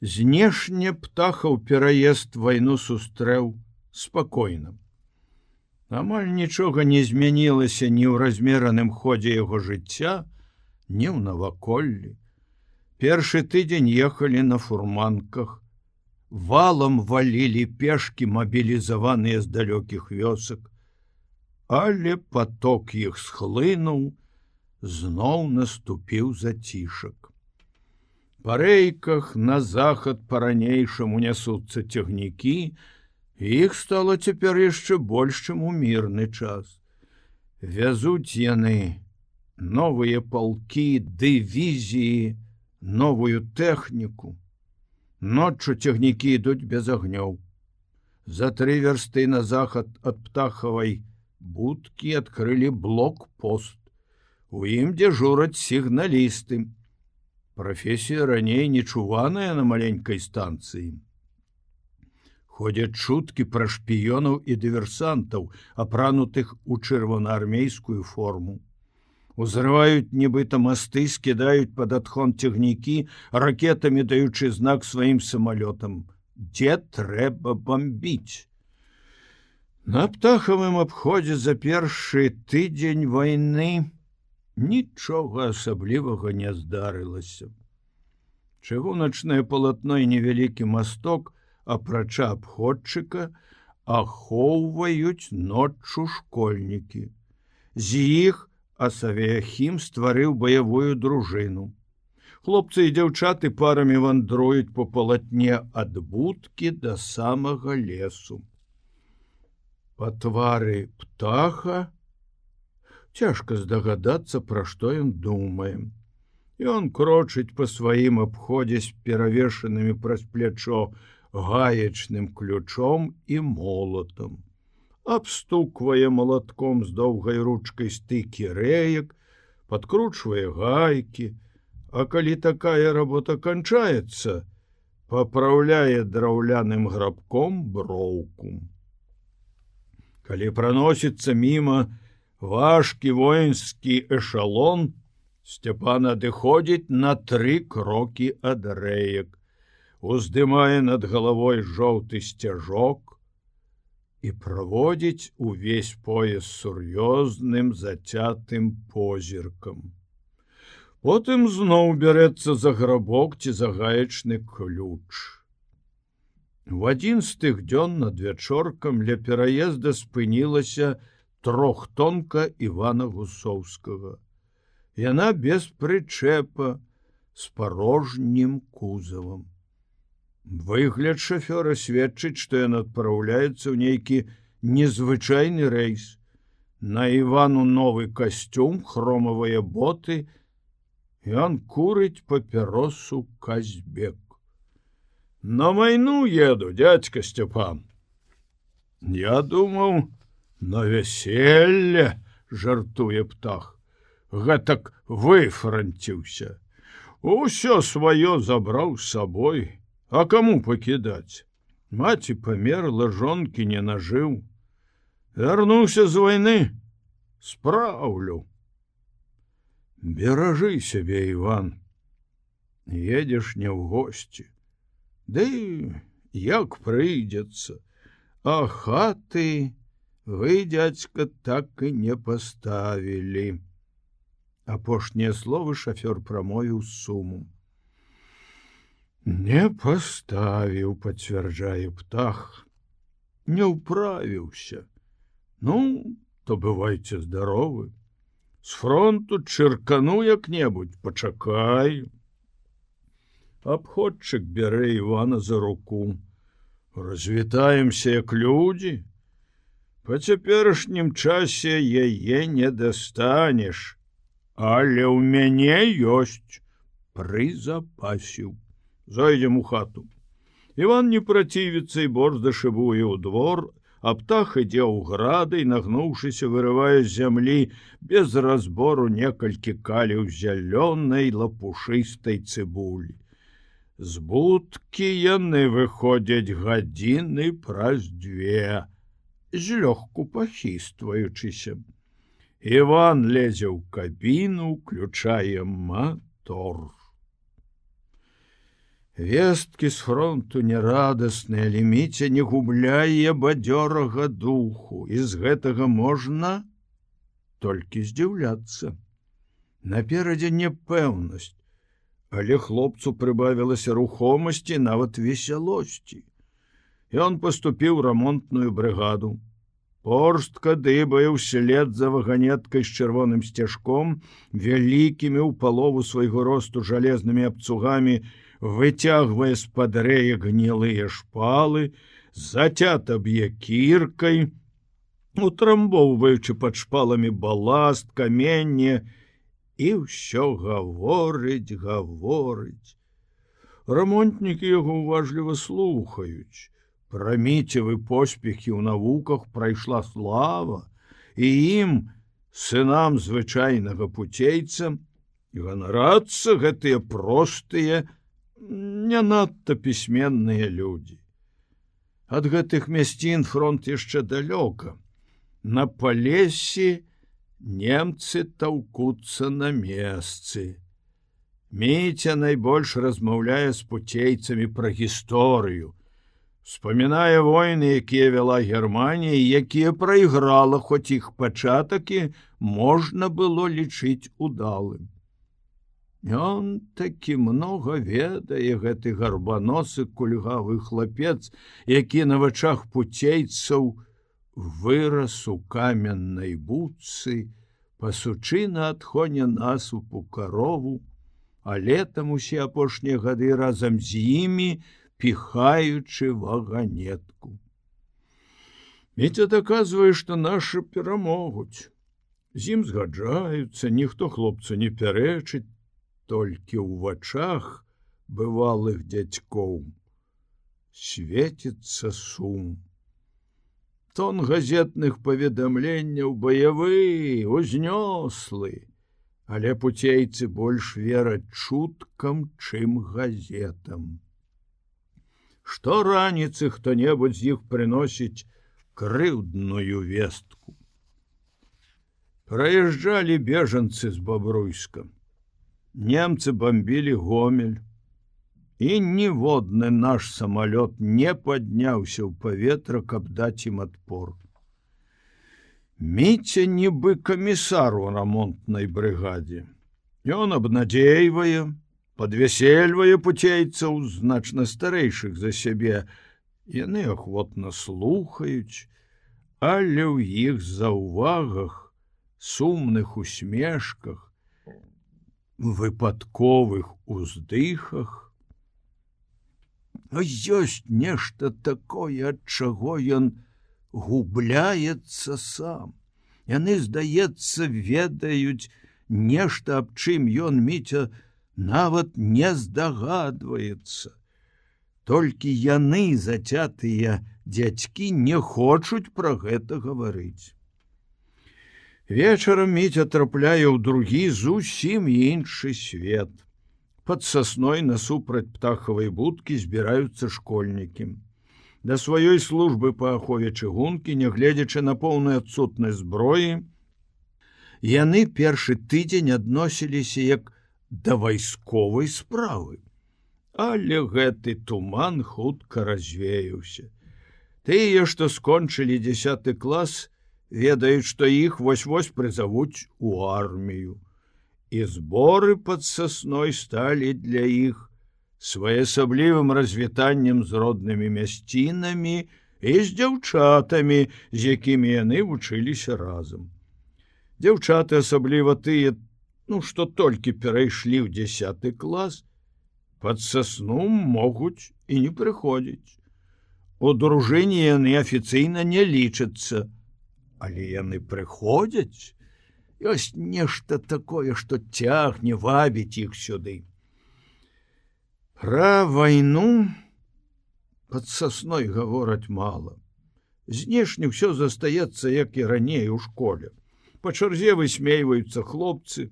Знешне птахаў пераезд вайну сустрэў спакойна. Амаль нічога не змянілася ні ў размераным ходзе яго жыцця, ні ў наваколлі. Першы тыдзень ехалі на фурманках, валам валілі пешкі мабілізаваныя з далёкіх вёсак, але поток іх схлынуў, зноў наступіў зацішак. Па рэйках на захад па-ранейшаму нясуцца цягнікі, іх стало цяпер яшчэ больш, чым у мірны час. Вязуць яны новыя палкі, дывізіі, новую тэхніку. Ноччу цягнікі ідуць без агнёў. За тры вярсты на захад ад птахавай будкі адкрылі блок-пост. У ім дзяжураць сігналісты. Прафесія раней нечуваная на маленькай станцыі. Ходзяць чуткі пра шпіёнаў і дыверсантаў, апранутых у чырвонаармейскую форму. Узрываюць нібыта масты скідаюць пад адхон цягнікі ракетамі даючы знак сваім самалётам. Дзе трэба бомбіць на птахавым абходзе за першы тыдзень войны нічога асаблівага не здарылася чыгуначнае палатно і невялікі масток апрача абходчыка ахоўваюць ноччу школьнікі з іх Асавеяхім стварыў баявую дружыну. Хлопцы і дзяўчаты парамі вандруюць по палатне ад будкі да самага лесу. Па твары птаха цяжка здагадацца, пра што ён думае. Ён крочыць па сваім абходзе з перавешанымі праз плячо гаечным ключом і молотам абстуквае малатком з доўгай ручкай стыкі рэек, подкручвае гайкі, А калі такая работа канчаецца, папраўляе драўляным грабком броўку. Калі праносіцца мімо важкі воінскі эшалон, Сцяпан адыходзіць на тры крокі ад рэек, уздымае над галавой жоўты сцяжок, і праводзіць увесь пояс сур'ёзным зацятым позіркам. Потым зноў бярэцца за грабок ці загаечны ключ. В адзін з тых дзён над вячоркам ля пераезда спынілася трохтонка Івана Гусоўскага. Яна без прычэпа з парожнім кузавам. Выгляд шафёра сведчыць, што ён адпраўляецца ў нейкі незвычайны рэйс. На Івану новы касцюм, хромавыя боты, Ён курыць папяросу казьбек. На майну еду, дядька Сцяпан. Я думаў, на вяселле жартуе птах. Гэтак выфранціўся. Усё сваё забраў з сабой, А кому пакідаць? Маці памерла жонкі не нажыў. Вярнуўся з вайны, спраўлю. Беражы сябе, Іван. Едзеш не ў госці. Ды як прыйдзецца, А хаты вы, дядзька, так і не паставілі. Апошнія словы шафёр прамовіў суму. Не паставіў, пацвярджае птах, не ўправіўся. Ну, то бывайце здаровы. З фронту чыркану як-небудзь, пачакай. Абходчык бярэ Івана за руку. Развітаемся як людзі. Па цяперашнім часе яе не дастанеш, Але ў мяне ёсць прызапасіў зайдзем у хату. Іван не працівіцца і борзда шыбуе ў двор, а птах ідзе ў грады і нагнуўшыся вырывае з зямлі без разбору некалькі каліў зялёнай лапушыстай цыбулі. З будкі яны выходзяць гадзіны праз дзве, злёгку пахістваючыся. Іван лезе ў кабіну, включае мотор. Весткі з фронту нерадасныя, ліміце не губляе бадзёрага духу, і з гэтага можна толькі здзіўляцца. Наперадзе непэўнасць, але хлопцу прыбавілася рухомасці нават весялосці. Ён паступіў рамонтную брыгаду. Порстка дыбае ўслед за ваганеткай з чырвоным сцяжком, вялікімі ў палову свайго росту жалезнымі абцугамі, выцягвае з-пад рэя гнілыя шпалы, зацята б'е кіркай, утрамбоўваючы пад шпаламі баласт, каменне і ўсё гаворыць, гаворыць. Рамонтнікі яго уважліва слухаюць. Праміцевы поспехі ў навуках прайшла слава, і ім, сынам звычайнага пуцейца, ганарацца гэтыя простыя, не надта пісьменныя людзі. Ад гэтых мясцін фронт яшчэ далёка. На палесе немцы таўкуцца на месцы. Міця найбольш размаўляе з пуцейцамі пра гісторыю. Спамінае войны, якія вяла Германія, якія прайграла хоць іх пачатакі можна было лічыць удалым. Ён такі многа ведае гэты гарбаносы кульгавы хлапец, які на вачах пуцейцаў вырас у каменнай будцы, пасучына адхоне насупу карову, а летам усе апошнія гады разам з імі, піхаючы ваганетку. Міця даказвае, што нашы перамогуць. З ім згаджаюцца, ніхто хлопцу не пярэчыць, толькі ў вачах бывалых дзядзькоў светится сум тон газетных паведамленняў баявы узнёслы але пуцейцы больш вераць чуткам чым газетам што раніцы хто-небудзь з іх прыносіць крыўдную вестку праязджалі бежанцы з бабруйскам немцы бомбілі гомель і ніводны наш самолет не падняўся ў паветра каб даць ім адпор міця нібы камісару рамонтнай брыгадзе ён абнадзейвае подвясельвае пуцейцаў значна старэйшых за сябе. Яны ахвотна слухаюць але ў іх за ўвагах сумных усмешках выпадковых уздыхах. Ёсць нешта такое ад чаго ён губляецца сам. Яны здаецца ведаюць нешта аб чым ён міця нават не здагадваецца толькі яны зацятыя дзядзькі не хочуць пра гэта гаварыць Вечарам міця трапляе ў другі зусім іншы свет. Пад сасной насупраць птахавай будкі збіраюцца школьнікі. Да сваёй службы па ахове чыгункі, нягледзячы на поўную адсутнасць зброі, яны першы тыдзень адносіліся як да вайсковай справы. Але гэты туман хутка развеяўся. Тыя, што скончылі десятый клас, ведаюць, што іх вось-вось прызавуць у армію. І зборы пад сасной сталі для іх своеасаблівым развітаннем з роднымі мясцінамі і з дзяўчатамі, з якімі яны вучыліся разам. Дзяўчаты асабліва тыя, ну што толькі перайшлі ў десятый клас, под сасну могуць і не прыходзіць. У дружыне яны афіцыйна не лічацца, але яны прыходзяць ёсць нешта такое што цягне вабіць іх сюды. Пра вайну под сасной гавораць мала знешне ўсё застаецца як і раней у школе. Па чарзе высмейваюцца хлопцы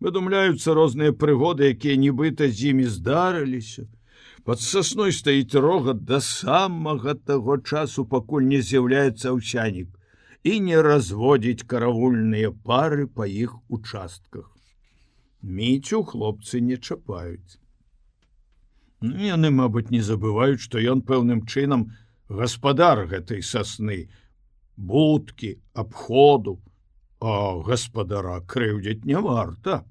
выдумляюцца розныя прыгоды якія нібыта з імі здарыліся под сасной стаіць рогат да самага таго часу пакуль не з'яўляецца аўсянік і не разводзіць каравульныя пары па іх участках. Міцю хлопцы не чапаюць. Ну, яны, мабыць, не забываюць, што ён пэўным чынам гаспадар гэтай сасны, будкі, абходу, а гаспадара крыўдзяць не варта.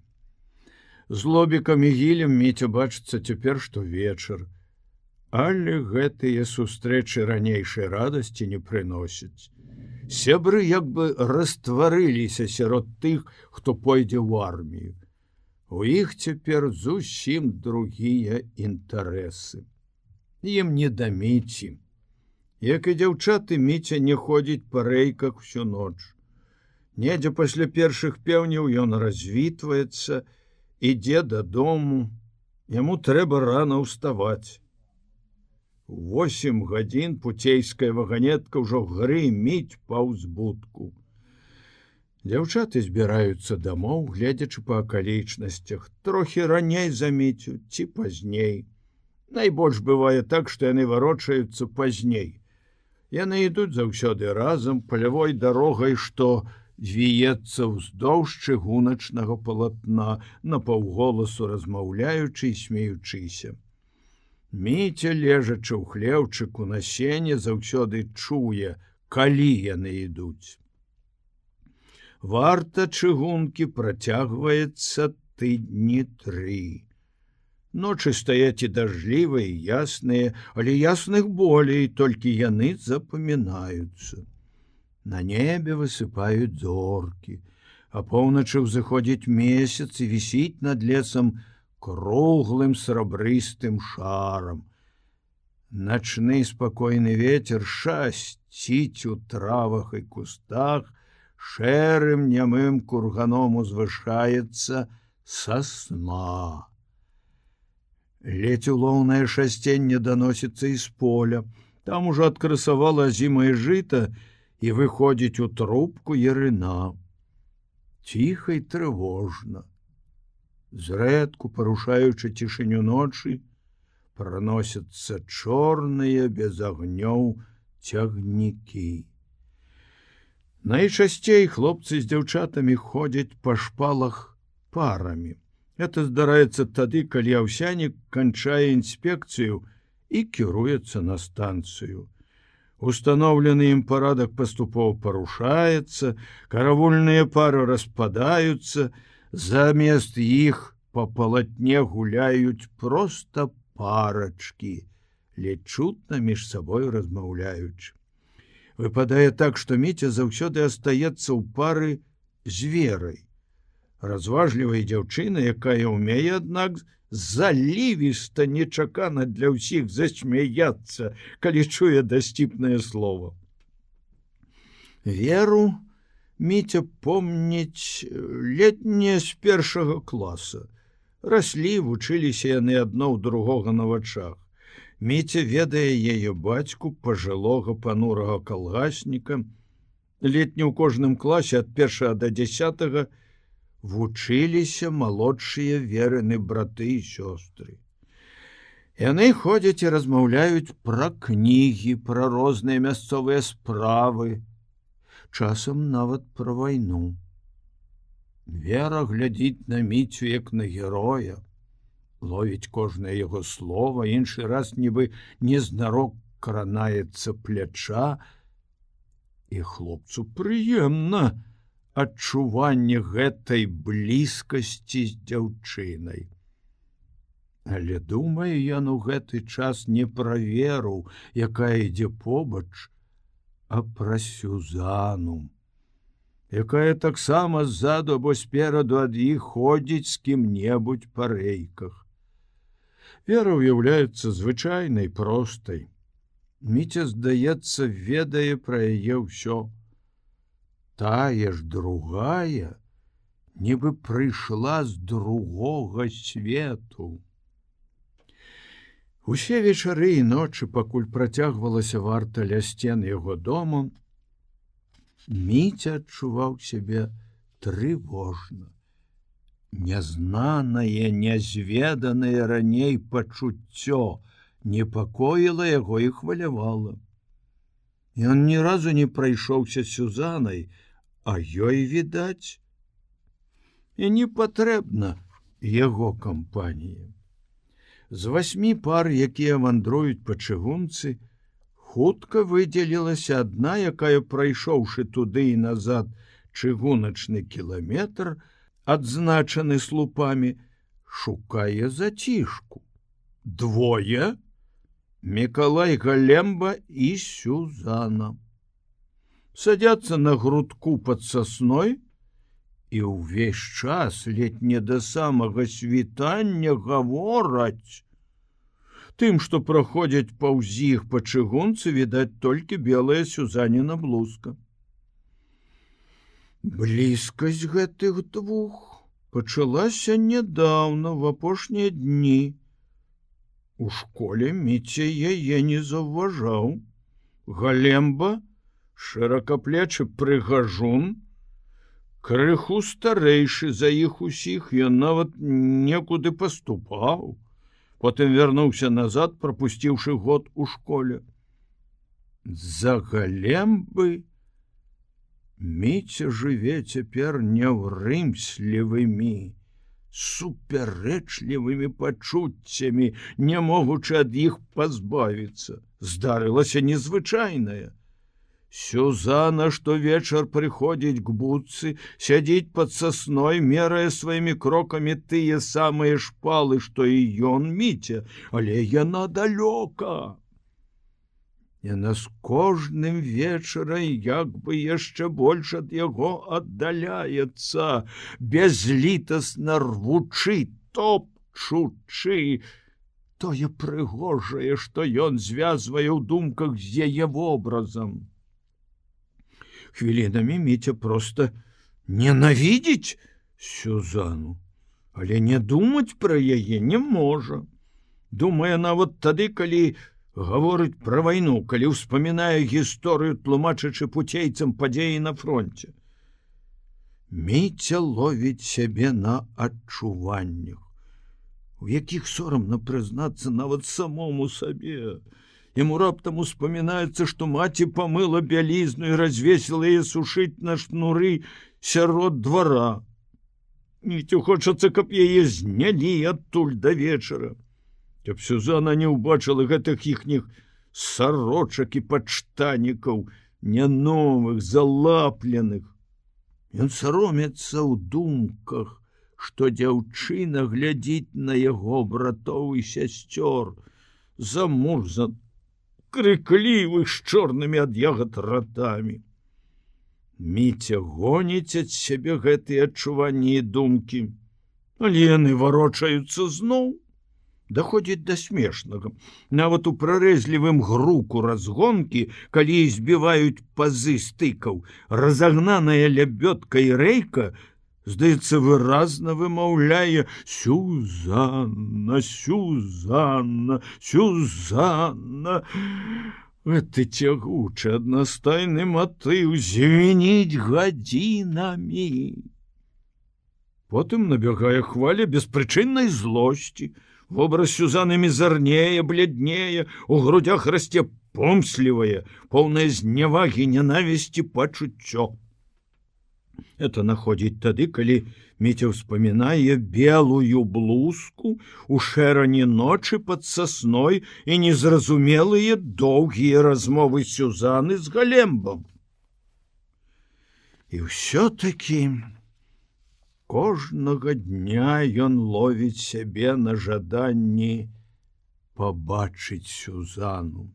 З лобікам і гілем міця бачыцца цяпер што вечар. Але гэтыя сустрэчы ранейшай радасці не прыносяць. Сябры як бы растварыліся сярод тых, хто пойдзе ў армію. У іх цяпер зусім другія інтарэсы. Ім не даміці. Як і дзяўчаты міця не ходзіць па рэйках всю ноч. Недзе пасля першых пеўняў ён развітваецца, ідзе дадому, Яму трэба рана ўставаць. Восем гадзін пуцейская ваганетка ўжо грыміць паўзбудку. Дзяўчаты збіраюцца дамоў, гледзячы па акалічнасцях, трохі раней заміцю ці пазней. Найбольш бывае так, што яны варочаюцца пазней. Яны ідуць заўсёды разам палявой дарогай, што віецца ўздоўж чыгуначнага палатна, на паўголасу размаўляючы і смеючыся. Міця лежачы ў хлеўчыку на сене заўсёды чуе, калі яны ідуць варта чыгункі працягваецца тыдні тры. Ночы стаяць і дажлівыя, ясныя, але ясных болей толькі яны запамінаюцца. На небе высыпаюць зоркі, а поўначы ўзыходзіць месяц і вісіць над лесам круглым срабрыстым шарам. Начны спакойны ветер шасціць у травах і кустах, шэрым нямым курганом узвышаецца сосна. Ледзь улоўнае шасценне даносіцца з поля, там ужо адкрасавала зімае жыта і выходзіць у трубку ярына. Ціхай трывожна. Зрэдку парушаючы цішыню ночы, проносятся чорныя без агнёў цягнікі. Найчасцей хлопцы з дзяўчатамі ходзяць па шпалах парамі. Это здараецца тады, калі аўсянік канчае інспекцыю і кіруецца на станцыю. Устаноўлены ім парадак паступова парушаецца, каравульныя пары распадаюцца, замест іх па палатне гуляюць проста парачкі, лечутна між сабою размаўляючы выпадае так што міця заўсёды астаецца ў пары з верай разважлівая дзяўчына якая ўмее аднак залівіста нечакана для ўсіх засмяяцца калі чуе дасціпнае слово. Веру міця помніць летняе з першага класа. Раслі вучыліся яны адно ў другога на вачах. Міця ведае яе бацьку пажылога панурага калгасніка. Летні ў кожным класе ад першага до десятого вучыліся малодшыя верыны браты і сёстры. Яны ходзяць і размаўляюць пра кнігі, пра розныя мясцовыя справы, часам нават пра вайну. Вера глядзіць на міцю як на героя ловіць кожнае яго слова іншы раз нібы незнарок кранаецца пляча і хлопцу прыемна адчуванне гэтай блізкасці з дзяўчынай але думаю ён у гэты час не пра веру якая ідзе побач а пра сюзану якая таксама ззаду або спераду ад іх ходзіць з кім-небудзь па рэйках Вера ўяўляецца звычайнай простай. Міця, здаецца, ведае пра яе ўсё. Тая ж другая, нібы прыйшла з другога свету. Усе вечары і ночы, пакуль працягвалася варта ля сцен яго дому, Міця адчуваў сябе трывожна нязнанае нязведанае раней пачуццё непакоіла яго і хвалявала ён ні разу не прайшоўся сюзанай а ёй відаць і не патрэбна яго кампаніі З васьмі пар, якія вандруюць па чыгунцы, хутка выдзелілася адна, якая прайшоўшы туды і назад чыгуначны кіламетр, адзначаны слупамі, шукае зацішку. Двое Миколай Галемба і Сюзана. Садяцца на грудку под сасной, і ўвесь час летне да самага світання гавораць. Тым, што праходзяць паўз іх па чыгунцы відаць толькі белая сюзаніна блузка. Блізкасць гэтых двух пачалася нядаўна в апошнія дні. У школе міце яе не заўважаў. Галемба, шыракаплечы прыгажун, крыху старэйшы за іх усіх ён нават некуды паступаў потым вярнуўся назад пропусціўшы год у школе. За галембы міця жыве цяпер няўрымслівымі супярэчлівымі пачуццямі не могучы ад іх пазбавіцца. Здарылася незвычайная Сюзана штовечар прыходзіць к будцы, сядзіць под сасной, мерая сваімі крокамі тыя самыя шпалы, што і ён міце, але яна далёка. Яна з кожным вечарай як бы яшчэ больш ад яго аддаляецца, безлітасна рвучы, топчучы, тое прыгожае, што ён звязвае ў думках з яе вобразам хвілінамі міця просто ненавідзець сюзану але не думаць пра яе не можа. Думае нават тады калі гаворыць пра вайну калі ўспамінае гісторыю тлумачачы пуцейцам падзеі на фронте міця ловіць сябе на адчуваннях у якіх сорамна прызнацца нават самому сабе а Ему раптам успамінаецца, што маці памыла бялізну і развесіла яе сушыць на шнуры сярод двара. Ніцю хочацца, каб яе знялі адтуль да вечара. Каб Сюзана не ўбачыла гэтых іхніх сарочак і пачтанікаў, не новых залапленых. Ён саромецца ў думках, што дзяўчына глядзіць на яго братоў і сясцёр, замурзан крыклівых з чорнымі ад ягад ратамі. Міця гоніць ад сябе гэтыя адчуванні і думкі, але яны варочаюцца зноў, Даходзіць да смешнага. Нават у прарэзлівым груку разгонкі, калі збіваюць пазы стыкаў, разагнаная лябёдка і рэйка, здаецца выразна вымаўляе сюзанна сюзанна сюзанна это цягучы аднастайны матыў звініць гадзінамі потым набягае хваля беспрычыннай злосці вобраз сюзаны мізарнее бляднее у грудях расце помслівае поўнае знявагі ненавісці пачуццё это находзіць тады калі міця ўспамінае белую блузку у шэрані ночы под сасной і незразумелыя доўгія размовы сюзаны з галембам. І ўсё-таки кожнага дня ён ловіць сябе на жаданні пабачыць сюзану.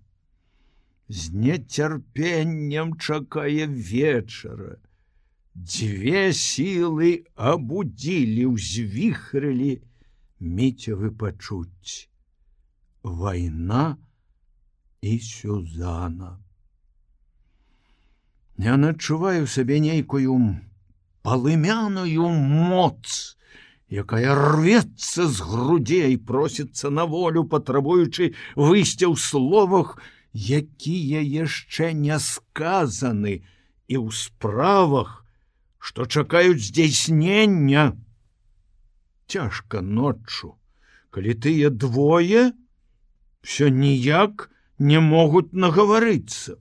З нецярпеннем чакае вечара Дзве сілы абудзілі, узвіхрылі міцевы пачуць. Вайна і сюзана. Я адчуваю сабе нейкую палымяную моц, якая рвецца з грудзей, просіцца на волю, патрабуючы выйсця ў словах, якія яшчэ не сказаны і ў справах, что чакаюць здзяйснення цяжка ноччу калі тыя двое все ніяк не могуць нагаварыцца